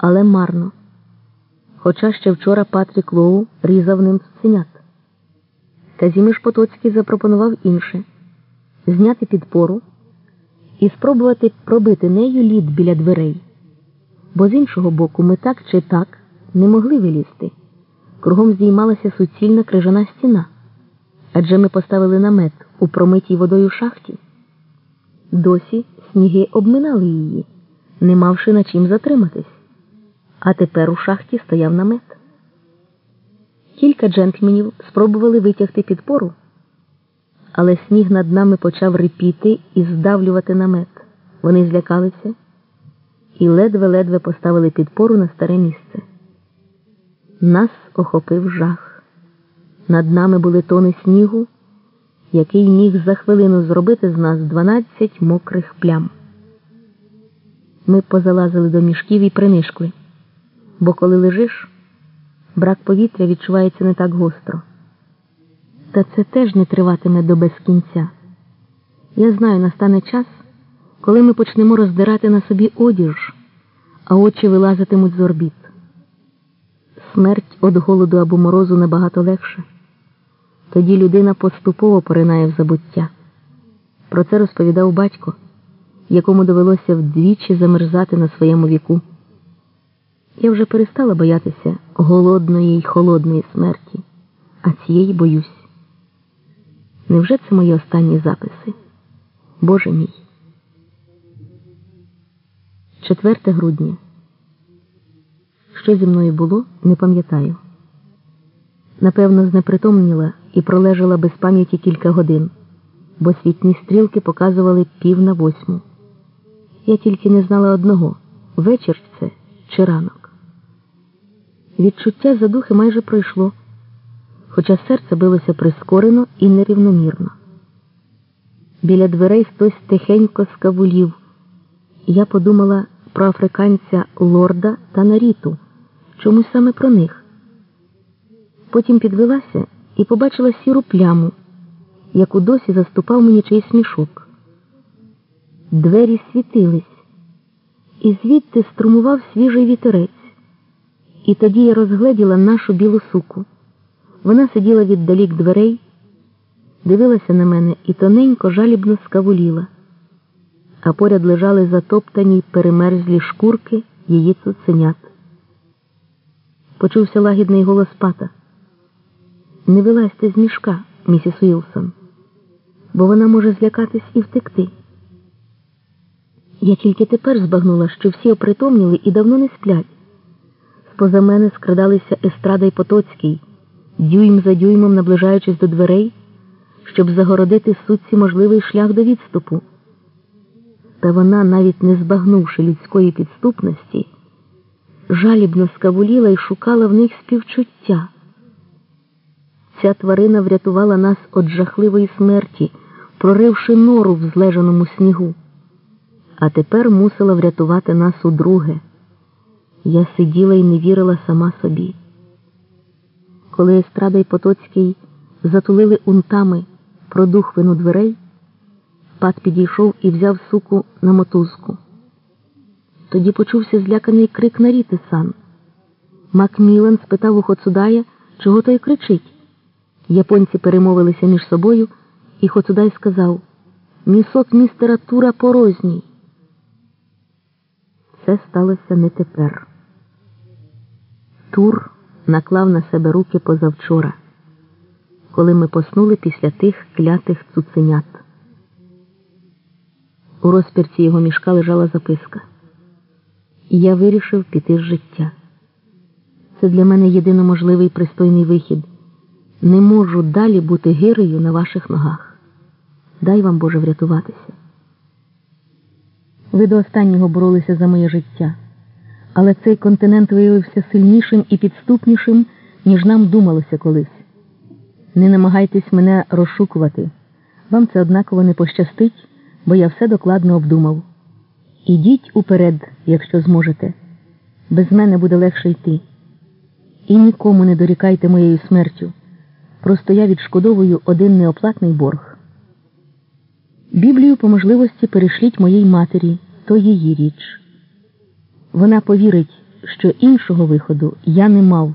але марно. Хоча ще вчора Патрік Лоу різав ним цуценят. Казіміш Потоцький запропонував інше зняти підпору і спробувати пробити нею лід біля дверей. Бо з іншого боку, ми так чи так не могли вилізти. Кругом здіймалася суцільна крижана стіна, адже ми поставили намет у промитій водою шахті. Досі сніги обминали її, не мавши на чим затриматись. А тепер у шахті стояв намет. Кілька джентльменів спробували витягти підпору, але сніг над нами почав рипіти і здавлювати намет. Вони злякалися і ледве-ледве поставили підпору на старе місце. Нас охопив жах. Над нами були тони снігу, який міг за хвилину зробити з нас дванадцять мокрих плям. Ми позалазили до мішків і принишкли, бо коли лежиш, брак повітря відчувається не так гостро. Та це теж не триватиме до безкінця. Я знаю, настане час, коли ми почнемо роздирати на собі одіж, а очі вилазитимуть з орбіт. Смерть від голоду або морозу набагато легше. Тоді людина поступово поринає в забуття. Про це розповідав батько, якому довелося вдвічі замерзати на своєму віку. Я вже перестала боятися голодної й холодної смерті, а цієї боюсь. Невже це мої останні записи? Боже мій. 4 грудня. Що зі мною було, не пам'ятаю. Напевно, знепритомніла і пролежала без пам'яті кілька годин, бо світні стрілки показували пів на восьму. Я тільки не знала одного вечір це чи ранок. Відчуття задухи майже пройшло, хоча серце билося прискорено і нерівномірно. Біля дверей хтось тихенько скавулів. Я подумала про африканця Лорда та Наріту, чомусь саме про них. Потім підвелася і побачила сіру пляму, яку досі заступав мені чийсь мішок. Двері світились, і звідти струмував свіжий вітерець. І тоді я розгледіла нашу білу суку. Вона сиділа віддалік дверей, дивилася на мене і тоненько жалібно скавуліла, а поряд лежали затоптані й перемерзлі шкурки її цуценят. Почувся лагідний голос пата. Не вилазьте з мішка, місіс Уілсон, бо вона може злякатись і втекти. Я тільки тепер збагнула, що всі опритомніли і давно не сплять. Споза мене скрадалися Естрада й Потоцький, дюйм за дюймом наближаючись до дверей, щоб загородити сутці можливий шлях до відступу. Та вона, навіть не збагнувши людської підступності, жалібно скавуліла і шукала в них співчуття. Ця тварина врятувала нас від жахливої смерті, проривши нору в злежаному снігу, а тепер мусила врятувати нас удруге. Я сиділа і не вірила сама собі. Коли Естрада й Потоцький затулили унтами продухвину дверей, пат підійшов і взяв суку на мотузку. Тоді почувся зляканий крик на Рітисан. Макмілан спитав у Хоцудая, чого той кричить. Японці перемовилися між собою, і Хоцудай сказав Місок містера Тура порозній. Це сталося не тепер. Тур наклав на себе руки позавчора, коли ми поснули після тих клятих цуценят. У розпірці його мішка лежала записка. І я вирішив піти з життя. Це для мене єдино можливий пристойний вихід. Не можу далі бути гирею на ваших ногах. Дай вам Боже врятуватися. Ви до останнього боролися за моє життя, але цей континент виявився сильнішим і підступнішим, ніж нам думалося колись. Не намагайтесь мене розшукувати. Вам це однаково не пощастить, бо я все докладно обдумав. Ідіть уперед, якщо зможете. Без мене буде легше йти. І нікому не дорікайте моєю смертю. Просто я відшкодовую один неоплатний борг. Біблію по можливості перешліть моїй матері, то її річ. Вона повірить, що іншого виходу я не мав.